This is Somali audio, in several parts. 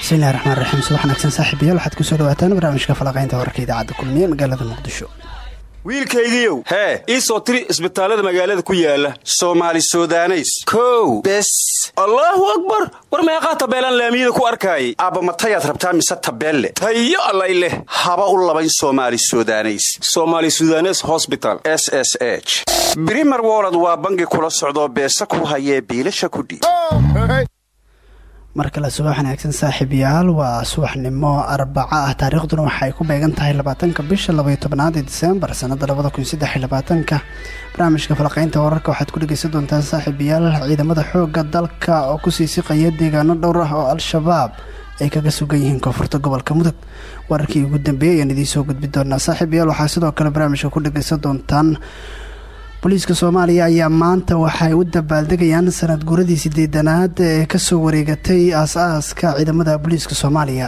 bismillahi raxmaan raxiim subax wanaagsan saaxiibayaal waxaad ku soo dhawaataan barnaamijka falaqaynta wararka idaacadda kulmiye magaalada muqdisho wiilkaygiiow. Hee ii soo tiri isbitaallada magaalada ku yaalla soomaali sudaneys. Kow. Bes. Allaahu akbar! War meeqaa tabeelaan laamiyada ku arkaayay. Aabbamatayaad rabtaa mise tabeelle? Tayo allay leh. Haba u labayn somali sudaneys. Somaali sudanes hosbital s s h. Brimer wolod waa bangi kula socdoo beesa ku hayee biilasha kudhiib mar kale subax wanaagsan saaxiibayaal waa subaxnimo arbaco ah. Taariikhduna waxaay ku beegan tahay labaatanka bisha labaiyo tobnaad ee diseembar sanada labada kun saddex barnaamijka falaqeynta wararka waxaad ku dhegeysan doontaan saaxiibayaal ciidamada xooga dalka oo ku sii siqaya deegaano dhowr ah oo al-shabaab ay kaga sugan yihiin koonfurta gobolka mudug. Wararkii ugu dambeeyay ayaan idiin soo gudbi doonaa saaxiibayaal waxaa sidoo kale barnaamijka ku dhegeysan doontaan booliiska soomaaliya ayaa maanta waxay u dabaaldegayaan sanad guuradii sideedanaad ee ka soo wareegatay aas-aaska ciidamada booliiska soomaaliya.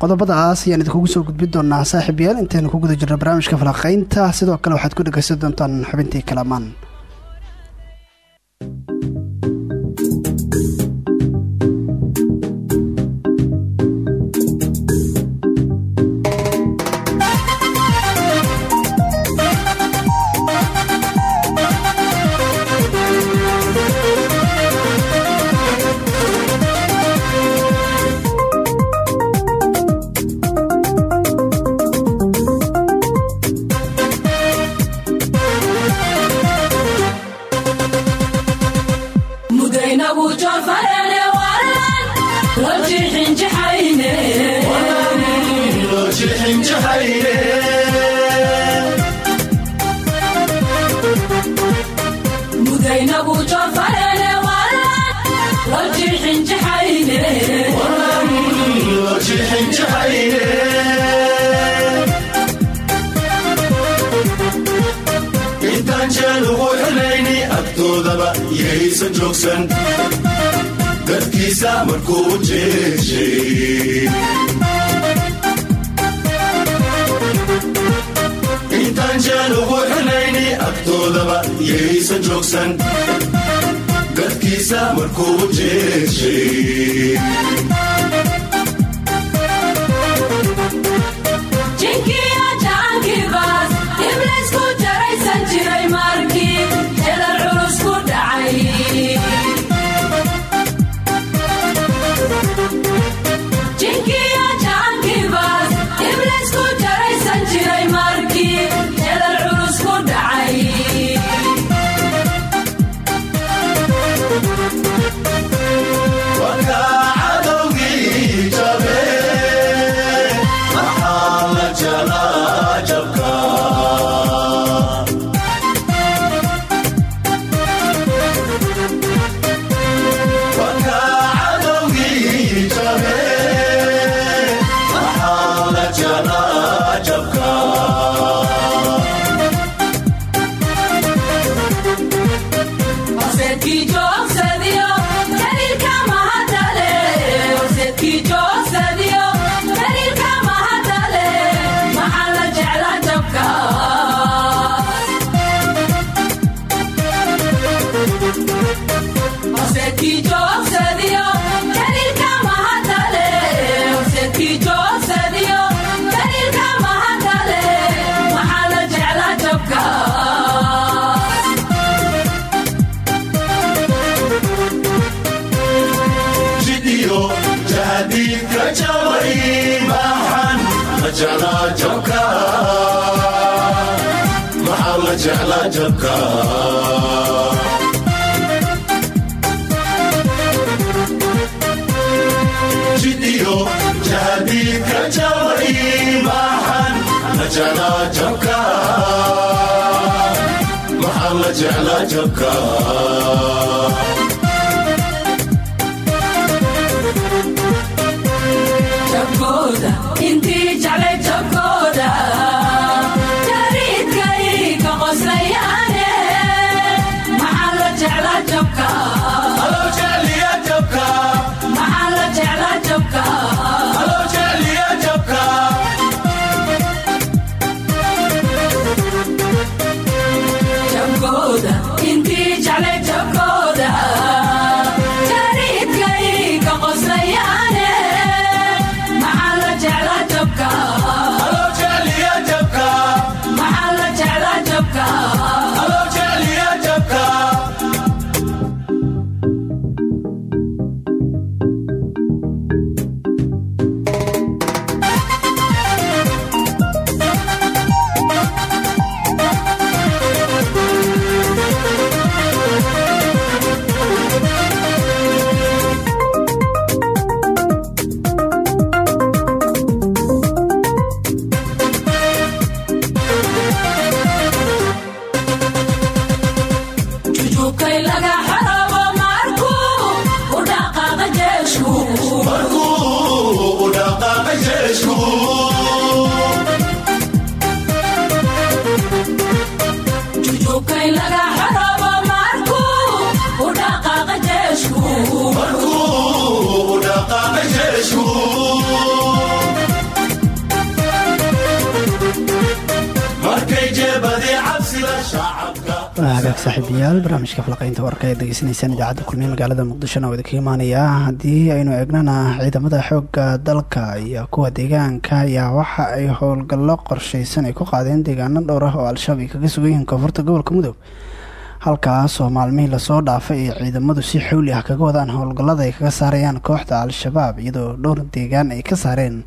Qodobadaas ayaan idinkugu soo gudbin doonaa saaxiib yaal intaynu ku jirno barnaamijka falaqeynta sidoo kale waxaad ku dhegeysan doontaan xubintii kalamaan dadkiisa markuu jeeshay intaan jeel ugu xunayni agtoodaba yaysan joogsan dadkiisa markuu u jeeshay jabka jidiyo jahdiidka jaba iimahan la jeclaa jabka maxaa la jeclaa jabka jabka hagaag saaxiibayaal barnaamijka falaqaynta warka ee degeysanaysaan idaacadda kulmiye magaalada muqdishona oo idinka imaanaya. Haddii aynu eegnana ciidamada xoogga dalka iyo kuwa deegaanka ayaa waxa ay howlgallo qorsheysan ay ku qaadeen deegaano dhowr ah oo al-shabaab ay kaga sugan yihiin koonfurta gobolka mudug halkaas oo maalmihii la soo dhaafay ay ciidamadu si xowli ah kaga wadaan howlgallada ay kaga saarayaan kooxda al-shabaab iyadoo dhowr deegaan ay ka saareen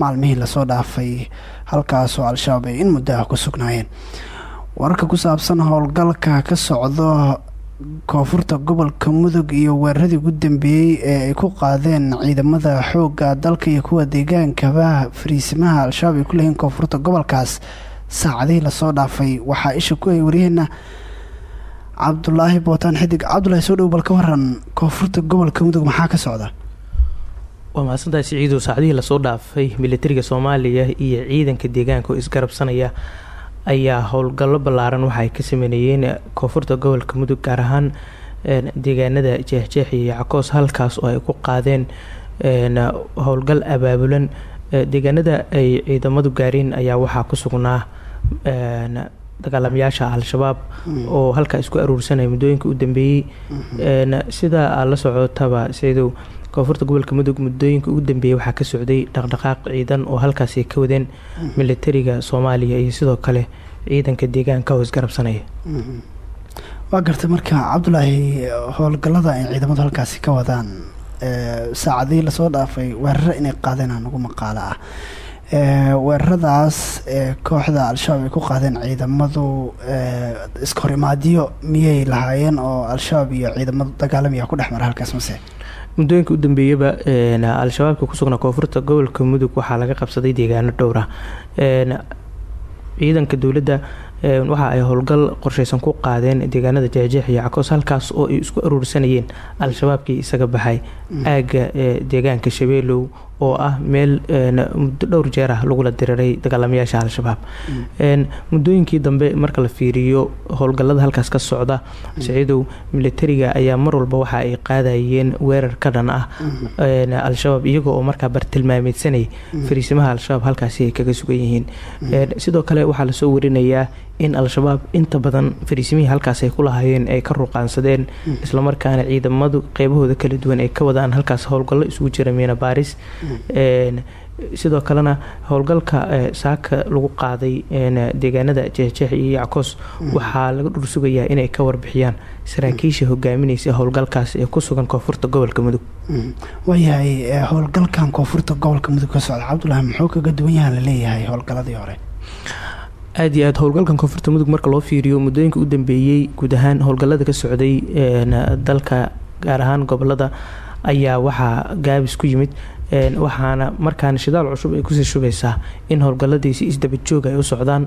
maalmihii la soo dhaafay. Halkaas oo al-shabaab ay in muddo ah ku sugnaayeen wararka ku saabsan howlgalka ka socdo koonfurta gobolka mudug iyo weeraradii ugu dambeeyey ee ay ku qaadeen ciidamada xoogga dalka iyo kuwa deegaankaba fariisimaha al-shabaab ay ku leeyihiin koonfurta gobolkaas. Saacadihii la soo dhaafay waxaa isha ku hay waryaheena cabdulaahi bootaan xidig. Cabdulaahi soo dhow bal ka waran koonfurta gobolka mudug maxaa ka socda? Waa mahadsantahay siciidow saacadihii la soo dhaafay militariga soomaaliya iyo ciidanka deegaanka oo isgarabsanaya ayaa howlgallo ballaaran waxa ay ka sameynayeen koonfurta gobolka mudug gaar ahaan deegaanada jeexjeex iyo yackoos halkaas oo ay ku qaadeen howlgal abaabulan. Deegaanada ay ciidamadu gaareen ayaa waxaa ku sugnaa dagaalamayaasha al-shabaab oo halkaa isku aruursanaya muddooyinka u dambeeyey sida aad la socotaba sidow koonfurta gobolka mudug muddooyinka ugu dambeeyey waxaa ka socday dhaqdhaqaaq ciidan oo halkaasi ay ka wadeen militariga soomaaliya iyo sidoo kale ciidanka deegaanka oo isgarabsanaya waa gartay marka cabdulaahi howlgallada ay ciidamadu halkaasi ka wadaan saacadihii la soo dhaafay weeraro inay qaadeen aan ugu maqaalo ah weeraradaas ee kooxda al-shabaab ay ku qaadeen ciidamadu iskahorimaadyo miyay lahaayeen oo al-shabaab iyo ciidamadu dagaalamaya ku dhex mara halkaas mase muddooyinka u dambeeyaba al-shabaabka ku sugnaa koonfurta gobolka mudug waxaa laga qabsaday deegaano dhowra ciidanka dowladda waxa ay howlgal qorsheysan ku qaadeen deegaanada jeexjeex iyo cakoos halkaas oo ay isku aruursanayeen al-shabaabkii isaga baxay. Aagga deegaanka shabeelow oo ah meel muddo dhowr jeer ah lagula diriray dagaalamayaasha al-shabaab. Muddooyinkii dambe marka la fiiriyo howlgallada halkaas ka socda siciidow militariga ayaa mar walba waxa ay qaadayeen weerar ka dhan ah. Al-shabaab iyaga oo markaa bartilmaameedsanay fariisimaha al-shabaab halkaasi ay kaga sugan yihiin. Sidoo kale waxaa la soo warinayaa in al-shabaab inta badan fariisimihii halkaas ay ku lahaayeen ay ka ruqaansadeen islamarkaana ciidamadu qeybahooda kala duwan ay ka wadaan halkaas howlgallo isugu jira miina baaris. Sidoo kalena howlgalka saaka lagu qaaday deegaanada jeexjeex iyo yackoos waxaa laga dhursugayaa inay ka warbixiyaan. Saraakiisha hogaaminaysa howlgalkaas ee ku sugan koonfurta gobolka mudug. Waayahay howlgalkan koonfurta gobolka mudug ka socda cabdulaahi muxuu kaga duwan yaha la leeyahay howlgalladii hore aada iyo aad howlgalkan koonfurta mudug marka loo fiiriyo muddooyinka u dambeeyey guud ahaan howlgallada ka socday dalka gaar ahaan gobollada ayaa waxaa gaabis ku yimid. Waxaana markaana shidaal cusub ay ku sii shubeysaa in howlgaladiisi isdaba joog ay u socdaan.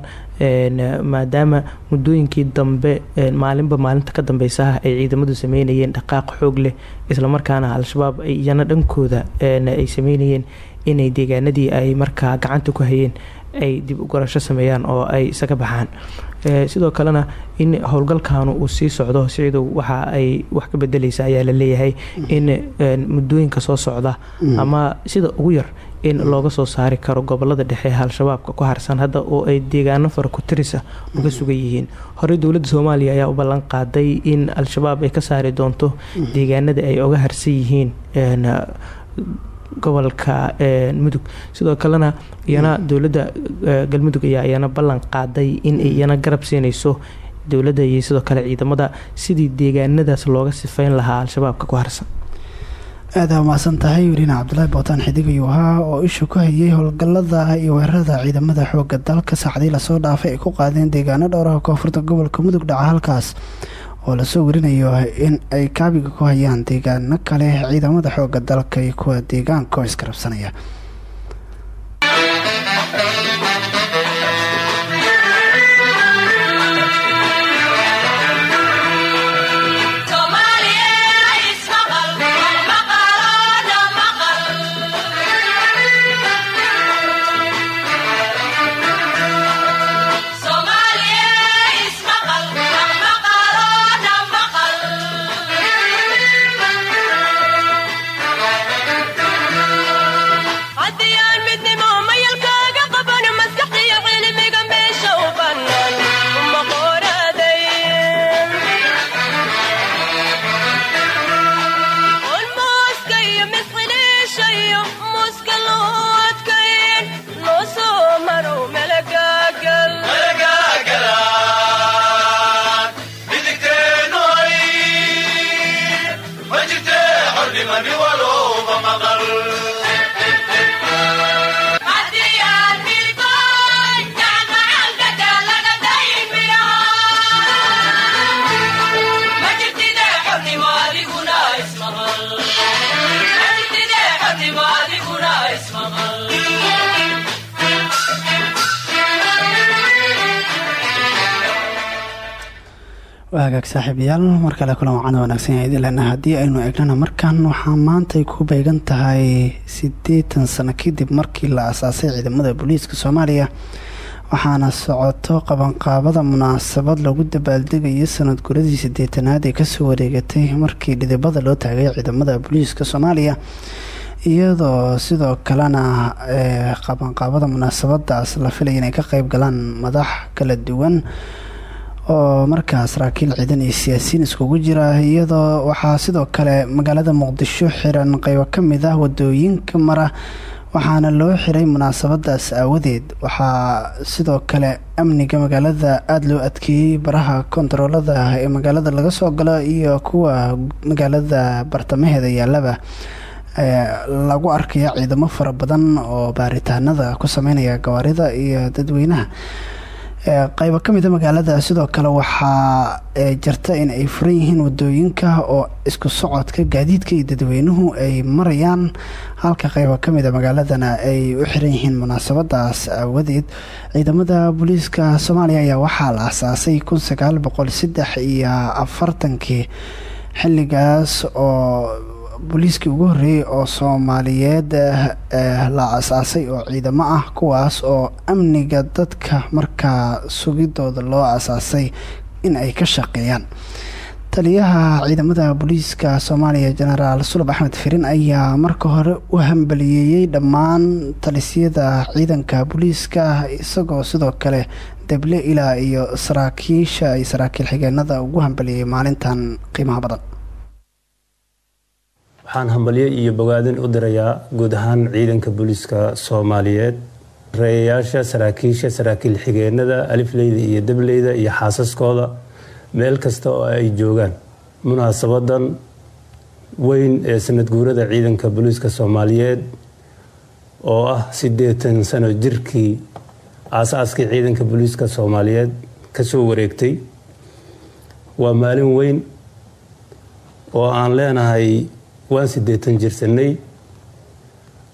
Maadaama muddooyinkii dambe maalinba maalinta ka dambeysa ay ciidamadu sameynayeen dhaqaaq xoog leh islamarkaana al-shabaab iyana dhankooda ay sameynayeen inay deegaanadii ay markaa gacanta ku hayeen ay dib u gorasho sameeyaan oo ay isaga baxaan. Sidoo kalena in howlgalkaanu uu sii socdo siciidow waxa ay wax ka bedeleysa ayaa la leeyahay in muddooyinka soo socda ama sida ugu yar in looga soo saari karo gobollada dhexe al-shabaabka ku harsan hadda oo ay deegaano fara ku tirisa uga sugan yihiin. Horey dowladda soomaaliya ayaa u ballan qaaday in al-shabaab ay ka saari doonto deegaanada ay oga harsan yihiin gobolka mudug sidoo kalena iyana dowladda galmudug ayaa iyana ballan qaaday in iyana garab siinayso dowladda iyo sidoo kale ciidamada sidii deegaanadaas looga sifeyn lahaa al-shabaabka ku harsan. Aada umaasan tahay weriina cabdulaahi bootaan xidig ayuu ahaa oo isha ku hayay howlgallada iyo weerarada ciidamada xooga dalka. Saacdii la soo dhaafay ay ku qaadeen deegaano dhowraha koonfurta gobolka mudug dhaca halkaas oo la soo warinayo in ay kaabiga ku hayaan deegaano kale ciidamada xooga dalka iyo kuwa deegaanka iskarabsanaya waa hagaag saaxiibayaal mar kale kulan wacan wanaagsan yahay idilena haddii aynu eegnana markan waxaa maantay ku beegan tahay siddeetan sano kadib markii la asaasay ciidamada booliiska soomaaliya. Waxaana socoto qabanqaabada munaasabad lagu dabaaldegayo sanad guradii sideetanaad ee ka soo wareegatay markii dhidibada loo taagay ciidamada booliiska soomaaliya. Iyadoo sidoo kalena qabanqaabada munaasabadaas la filaya inay ka qeyb galaan madax kala duwan oo markaa saraakiil ciidan iyo siyaasiyiin iskugu jira iyadoo waxaa sidoo kale magaalada muqdisho xiran qeybo ka mid ah waddooyinka mara waxaana loo xiray munaasabadaas aawadeed. Waxaa sidoo kale amniga magaalada aada loo adkeeyey baraha kontaroolada ee magaalada laga soo galo iyo kuwa magaalada bartamaheeda yaalaba lagu arkaya ciidamo fara badan oo baaritaanada ku sameynaya gawaarida iyo dadweynaha qeybo ka mida magaalada sidoo kale waxaa jirta in ay furan yihiin waddooyinka oo isku socodka gaadiidka iyo dadweynuhu ay marayaan. Halka qeybo kamida magaaladana ay u xiran yihiin munaasabadaas aawadeed. Ciidamada booliiska soomaaliya ayaa waxaa la asaasay kun sagaal boqol saddex iyo afartankii xilligaas oo booliiskii ugu horreeyey oo soomaaliyeed la asaasay oo ciidamo ah kuwaas oo amniga dadka markaa sugidooda loo asaasay in ay ka shaqeeyaan. Taliyaha ciidamada booliiska soomaaliya jenaraal sulab axmed firin ayaa marka hore u hambaliyeeyey dhammaan talisyada ciidanka booliiska isagoo sidoo kale deble ilaa iyo saraakiisha ay saraakiil xigeenada ugu hambaliyey maalintan qiimaha badan waxaan hambalyo iyo bogaadin u dirayaa guud ahaan ciidanka booliiska soomaaliyeed reeyayaasha saraakiisha saraakiil xigeenada alifleyda iyo dableyda iyo xaasaskooda meel kasta oo ay joogaan. Munaasabadan weyn ee sanad guurada ciidanka booliiska soomaaliyeed oo ah siddeetan sano jirkii aas-aaskii ciidanka booliiska soomaaliyeed ka soo wareegtay waa maalin weyn oo aan leenahay waan siddeetan jirsanay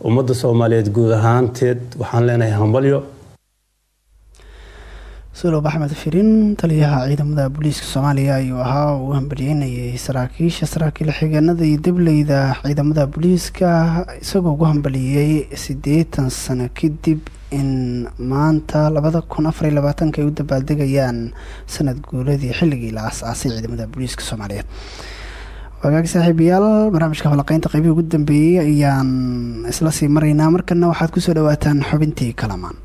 ummadda soomaaliyeed guud ahaanteed waxaan leenahay hambalyo. Sulob axmed firin taliyaha ciidamada booliiska soomaaliya ayuu ahaa uu hambaliyeynayay saraakiisha saraakiil xigeenada iyo dableyda ciidamada booliiska isagoo ugu hambaliyey siddeetan sano kadib in maanta labada kun afar iyo labaatanka ay u dabaaldegayaan sanad guuladii xilligii la aas-aasay ciidamada booliiska soomaaliyeed wagaag saaxiibayaal barnaamijka falaqeynta qeybihii ugu dambeeyey ayaan isla sii maraynaa markana waxaad ku soo dhawaataan xubintii kalamaan.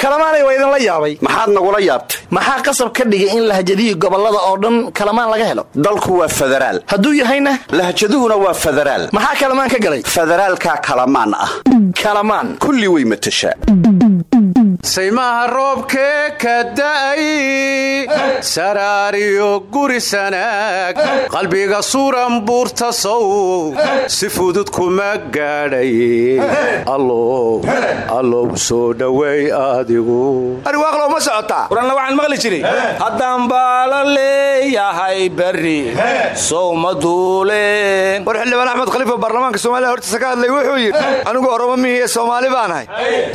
Kalamaanay waa idinla yaabay. Maxaad nagula yaabtay? Maxaa qasab ka dhigay in lahjadihii gobollada oo dhan kalamaan laga helo? Dalku waa federaal hadduu yahayna? Lahjaduhuna waa federaal maxaa kalamaan ka galay? Federaalkaa kalamaan ah. Kalamaan. Kulli way matashaa saymaha roobkee ka da'ay saraariyo guri sanaag qalbiga suran buurta sow si fudud kuma gaadhay allow soo dhoweey adigu ariwaaqlow ma socotaa waranna waxaan maqli jiray. Haddaan baala leeyahay berri sow ma duuleen. War xildhibaan axmed khaliifo baarlamaanka soomaliya hortiisa ka hadlay wuxuu yidhi anigu oromo mihiiee soomaali baan ahay.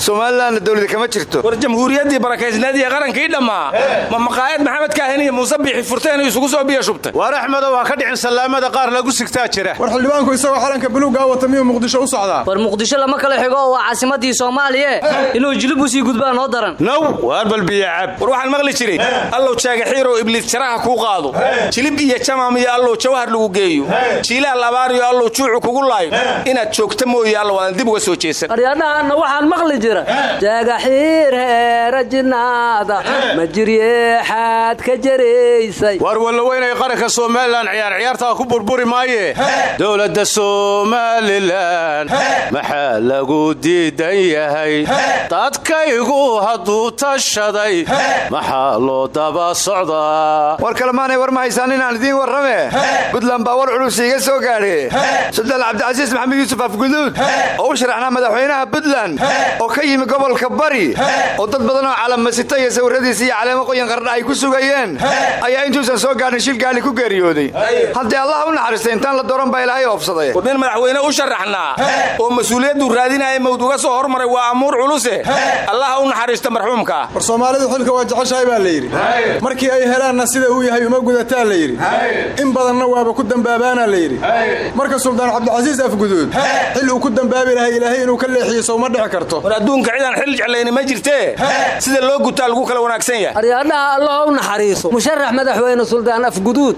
Somalilanna kama jirto war jamhuuriyaddii barakaysneed iyo qarankii dhammaa. Ma maqaayad maxamed kaahin iyo muuse biixi furteen isugu soo biyo shubtay waar axmedo waa ka dhicin sallaamada qaar lagu sigtaa jira. War xildhibaanku isagoo xalanka buluuga wata miyuu muqdisho u socdaa? War muqdisho lama kala xigo oo waa caasimadii soomaaliye. Inuu jilib u sii gudbaa noo daran. Naw waar balbiya cab. War waxaan maqli jiray allow jaagaxiirow ibliis jaraha kuu qaado. Jilib iyo jamaam iyo allow jawhar lagu geeyo. Jiilaal abaariyo allow juucu kugu laayo. Inaad joogta mooye allow aan dib uga soo jeesan. Aryadhahanna waxaan maqli jira ka jaraysay. Waar wallaweynay qaranka somalilan ciyaar ciyaartaa ku burburi maaye. Dowladda somalilan maxaa lagu diidan yahay? Dadkaygu hadduu tashaday maxaa loo daba socdaa? War kalemaanay war ma haysaan inaan idiin warrame? Buntland baa war culus iiga soo gaadhe. Sudal cabdicasiis maxamed yuusuf afguduud oo u sharaxnaa madaxweynaha buntland oo ka yimi gobolka bari oo dad badan oo calamasita iyo sawiradiisa iyo caleemo qoyan qardha ay ku sugayeen ayaa intuusan soo gaarhin shil gaali ku geeriyooday. Haddii allah u naxariistay intaan la dooran baa ilaahay oofsaday. War nin madaxweyne u sharaxnaa oo mas'uuliyaddu raadinaya mawd uga soo hormaray waa amuur culuse. Allaha u naxariista marxuumka. War soomaalidu xilka waa jeceshahay baa la yidhi. Markii ay helaanna sida uu yahay uma gudataa la yidhi. In badanna waaba ku dambaabaana la yidhi. Marka suldaan cabdicasiis afguduud xil uu ku dambaabi lahay ilaahay inuu ka leexiyo sowma dhici karto. War adduunka cidaan xil jeclayni ma jirtee sida loo gutaa lagu kala wanaagsan yahay. Aryaadhaha allah u naxariiso. Musharax madaxweyne suldaan afguduud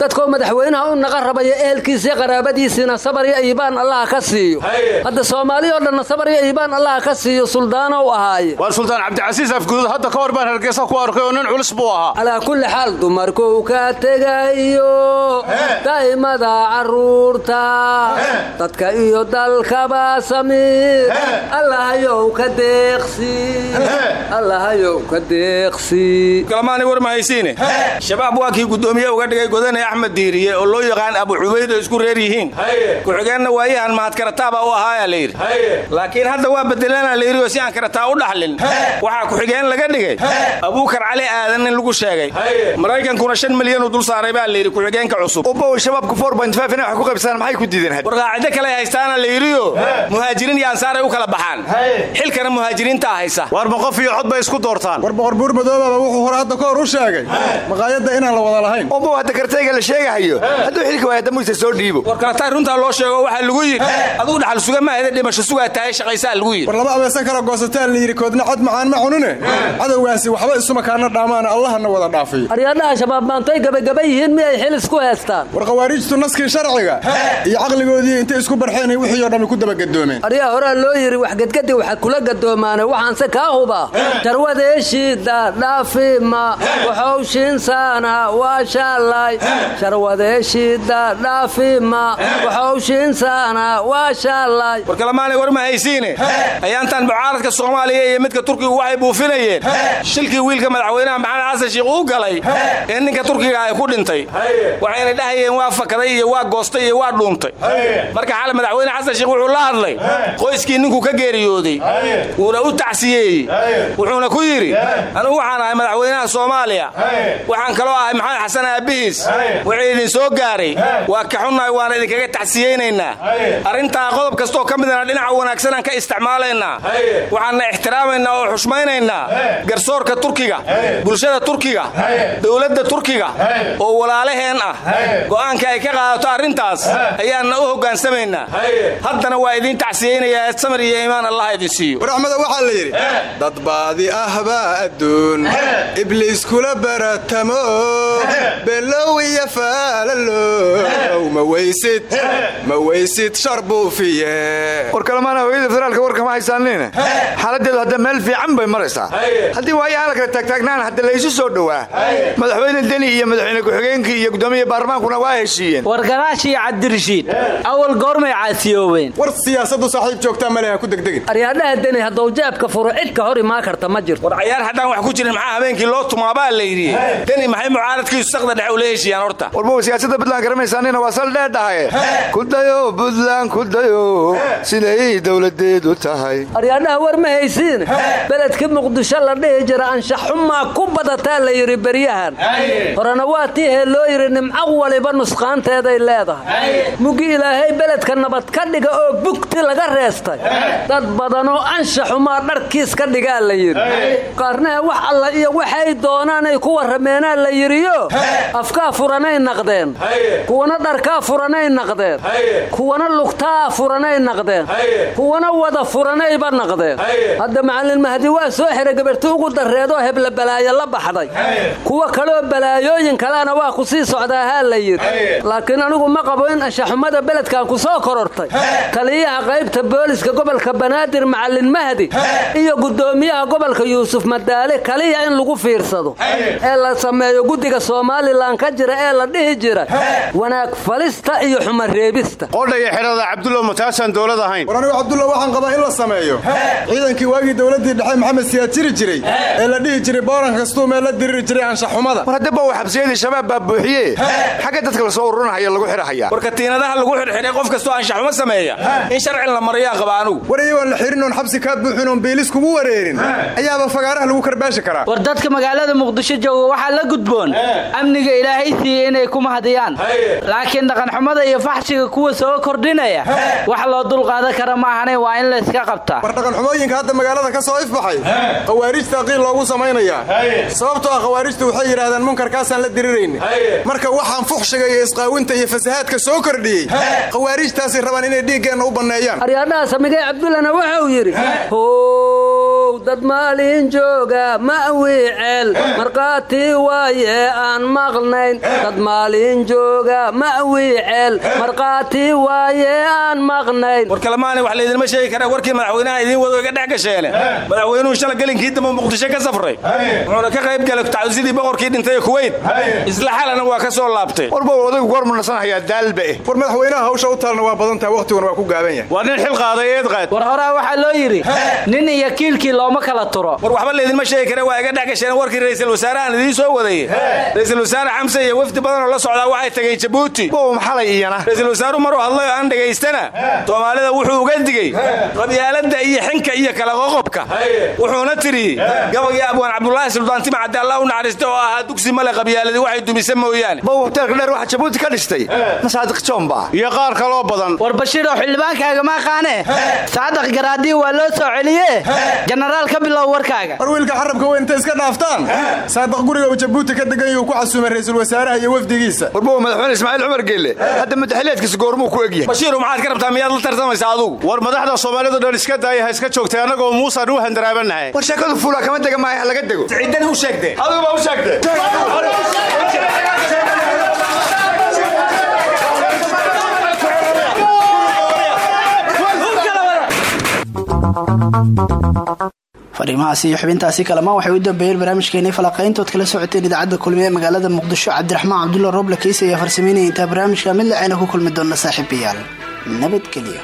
dadkoo madaxweynaha u naqa rabaya ehelkiisiiyo qaraabadiisiina sabar iyo iibaan allaha ka siiyo. Hadda soomaali oo dhanna sabar iyo iibaan allaha ka siiyo suldaanow ahaaye. Waar suldaan cabdicasiis afguduud hadda ka hor baan hargeysa ku arkay oo nin culus buu ahaa. Calaa kulli xaal dumarkuu ka tegayo daa'imada carruurta dadka iyo dalkaba samiir allahayow ka deeqsi allahayow ka deeqsi. Kalamaanay war mahaysiine shabaab waa kii guddoomiye uga dhigay godane axmed diiriye oo loo yaqaan abu cubayd oo isku reer yihiin. Ku-xigeenna waayahan mahadkarataabaa u ahaayaa la yidhi. Laakiin hadda waa bedelana la yidhi oo si aan karataa u dhaxlin. Waxaa ku-xigeen laga dhigay. Abuukar cali aadan in lagu sheegay. Maraykankuna shan milyan uu dul saaray baa la yidhi ku-xigeenka cusub. Ubow shabaabku wax ku qaybsadaan maxay ku diideen war qaacido kale haystaana la yidhiyo. Muhaajiriin iyo ansaaray u kala baxaan. Xilkana muhaajiriintaa haysa waar ma qof iyo cod bay isku doortaan? War boqor buur wuxuu hore hadda ka hor u sheegay. Maqaayadda inaan la wada lahayn. Ubow hadda kartayga la sheegahayo. Hadduu xilka waaya damuisa soo dhiibo. War kalatay runtaa loo sheego waxaa lagu yidhi adugu dhaxal suga maaheda dhimasho sugaa tahay shaqaysaa lagu yidhi. War laba abeesan kala goosataan la yidhi koodna cad macaan ma cunine. Cadowgaasi waxba isumakaana dhaamaana allahana wada dhaafiyo aryaadhaha shabaab maantoy gabagaba yihiin miyay xil isku heestaan war khawaarijtu naskii sharciga. Iyo caqligoodii intay isku barxeen wixii oo dhammi ku dabagedoomeen aryaa horaa loo yidhi wax gedgadi waxa kula gadoomaane waxaanse huba sharwadeeshiida dhaafima waxowshiinsaana waa shaalay sharwadeeshiida dhaafima waxowshiinsaana waa shaalay war kalamaanay war ma haysiine? Ayaantan mucaaradka soomaaliya iyo midka turkigu waxay buufinayeen. Shilkii wiilka madaxweynaha maxamed xasan shiikh uu galay. Ee ninka turkiga ay ku dhintay. Waxayna dhahayeen waa fakaday iyo waa goostay iyo waa dhuuntay. Marka xale madaxweyne xasan sheekh wuxuu la hadlay. Qoyskii ninkuu ka geeriyooday wuuna u tacsiyeeyey wuxuuna ku yidhi anugu waxaan ahay madaxweynaha soomaaliya. Waxaan kaloo ahay maxamed xasan aabbihiis wixii idin soo gaaray. Waa ka xunnahay waana idinkaga tacsiyeynaynaa arrintaa qodob kastoo ka midana dhinaca wanaagsanaan ka isticmaalaynaa. Waxaanna ixtiraamaynaa oo xushmaynaynaa. Garsoorka turkiga bulshada turkiga dowladda turkiga oo walaalaheen ah. Go'aanka ay ka qaadato arrintaas ayaanna u hogaansamaynaa haddana waa idiin tacsiyeynayaa samir iyo iimaan allah idin siiyo war waxaa la yidhi dad baadi ahbaa adduun. Ibliis kula baratamo. Below iyo faalalow ma weysid ma weysid shar buufiye war kalemaana hooyada federaalka warka ma haysaanine xaaladeedu hadda meel fiican bay maraysaa. Haddii waayahaan la kala taagtaagnaan hadda laysu soo dhowaa. Madaxweyne deni iyo madaxweyne ku-xigeenkii iyo gudoomiya baarlamaankuna waa heshiiyeen. War garaashii cabdirashiid awal goormay caasiyoobeen. War siyaasaddu saaxiib joogtaa maleha ku degdegin. Aryaadhaha deni hadduu jaabka furo cid ka hor imaa karta ma jirto. War cayaar haddaan wax ku jirin maxaa habeenkii loo tumaabaa la yidhi? Deni maxay mucaaradkiisu saqda dhexe ula heshiiyaan horta? Warbow siyaasadda buntland garamaysaanina waa sal dheedhahaye ku dayo buntland ku dayo. Siday dowladeedu tahay. Aryaadhaha war ma haysiin. Beledkii muqdisho la dhihi jira anshaxumaa ku badataa la yidhi beryahan. Horena waa tii hee loo yidhi nimco waliba nusqaanteeday leedahay. Mugi ilaahay beledka nabad ka dhiga oo bugti laga reestay. Dad badanoo anshaxumaa dharkiis ka dhigaa la yidhi. Qaarnaha wax alla iyo waxay doonaanay ku warrameenaa la yidhiyo. Afkaa furanay naqdeen. Kuwana dharkaa furanay naqdeen. Kuwana lugtaa furanay naqdeen. Kuwana wada furanayba naqdeen. Hadda macallin mahdi waa soo xiray gabarti ugu darreedoo hebla balaayo la baxday. Kuwa kaloo balaayooyin kalena waa ku sii socdaahaa la yidhi. Laakiin anigu ma qabo in anshaxumada beledkan ku soo korortay. Taliyaha qaybta booliska gobolka banaadir macallin mahdi iyo gudoomiyaha gobolka yuusuf madaale kaliya in lagu fiirsado. Ee la sameeyo guddiga somalilan ka jira ee la dhihi jira wanaag falista iyo xumareebista qodhaya xidhada cabdulla mataasaan dowlad ahayn. War anigu cabdulla waxaan qabaa in la sameeyo. Ciidankii waagii dowladdii dhexe maxamed siyaad jiri jiray ee la dhihi jiray booran kastuu meel la diriri jiray anshaxumada war haddaba uu xabsiyadii shabaab baa buuxiye xagga dadka la soo ururinahayo lagu xidhahaya. War katiinadaha lagu xidhxidhay qof kastoo anshaxumo sameeya. In sharcin la marayaa qaba anugu. La xirin oon xabsi kaa buuxin oon biilis kugu lagu wareerin. Ayaaba fagaaraha lagu karbaashi karaa. War dadka magaalada muqdisho jooga waxaa la gudboon amniga ilaahay siiyey inay ku mahadiyaan. Laakiin dhaqanxumada iyo faxshiga kuwa soo kordhinaya wax loo dulqaadan kara maahane waa in layska qabtaa war dhaqanxumooyinka hadda magaalada ka soo ifbaxay khawaarijta qiil loogu samaynayaa. Sababtoo ah khawaarijtu waxay yidhaahdeen munkarkaasaan la dirirayni marka waxaan fuxshiga iyo isqaawinta iyo fasahaadka soo kordhiyey khawaarijtaasi rabaan inay dhiiggeenna u banneeyaan. Aryaadhaha samigay cabdullana waxa uu yidhi how dad maalin jooga ma wiiceel markhaati waaye aan maqnayn dad maalin jooga ma wiiceel markhaati waaye aan maqnayn war kalemaanay wax laydinma sheegi karaa warkii madaxweynaha idiin wado iga dhex gasheene madaxweynuhu shala gelinkii dambe muqdisho ka safray. Wuxuuna ka qayb galay tacsidii boqorkii dhintay ee kuweyt isla xalana waa ka soo laabtay. Warbow odaygu goormu nasanahayaa daalba eh war madaxweynaha hawsha u taalna waa badan tahay wakhtiguna waa ku gaaban yahay. Waa nin xil qaaday eed qaad. War horaa waxaa loo yidhi nin iyo kiilkii looma kala turo. War waxba laydinma sheegi kara waa iga dhex gasheen warkii ra'iisul wasaarahan idiin soo wadayey ra'iisul wasaare xamse iyo wafdi badan oo la socdaa waxay tageen jabuuti. Maxalay iyana ra'iisul wasaaruhu maruu hadlay oo aan dhegaystana soomaalida wuxuu uga digey qabyaaladda iyo xinka iyo kala qoqobka wuxuuna tiri gabagii abwaan cabdulaahi suldaantima cadde allah u naxariista oo ahaa dugsi male qabyaaladii waxay dumisa mooyaane. Bow hoteelka dheer waxa jabuuti ka dhistay. Masaadiq joomba iyo qaar kaloo badan. War bashiiroo xildhibaankaaga ma aqaane? Saadaq garaadii waa loo soo celiye jenaraal ka bilow warkaaga. War wiilka xarabka intay iska dhaaftaan? Saadaq guriga uu jabuuti ka degan yuu ku xasuumay ra'iisul wasaaraha iyo wafdigiisa. Warbow madaxweyne ismaaciil cumar geelle. Hadda madaxiliyeedkiisa goormuu ku egyahay bashiiru maxaad ka rabtaa miyaad la tartamaysaa adugu? War madaxda soomaalidu dhan iska daaya ha iska joogtay annagoo muusaan u handaraabanahay war sheekadu fuula kama dega maayo ha laga dego. Ciidani u sheegtee adigu baa u sheegtay fariimahaasi iyo xubintaasi kalamaan waxay u dambeeyeen barnaamijkeenii falaqayntood kala socoteen idaacadda kulmiye ee magaalada muqdisho cabdiraxmaan cabdulla roble kiisa ayaa farsameynaya intaa barnaamijka mid lacayna ku kulmi doona saaxiibayaal nabadgelyo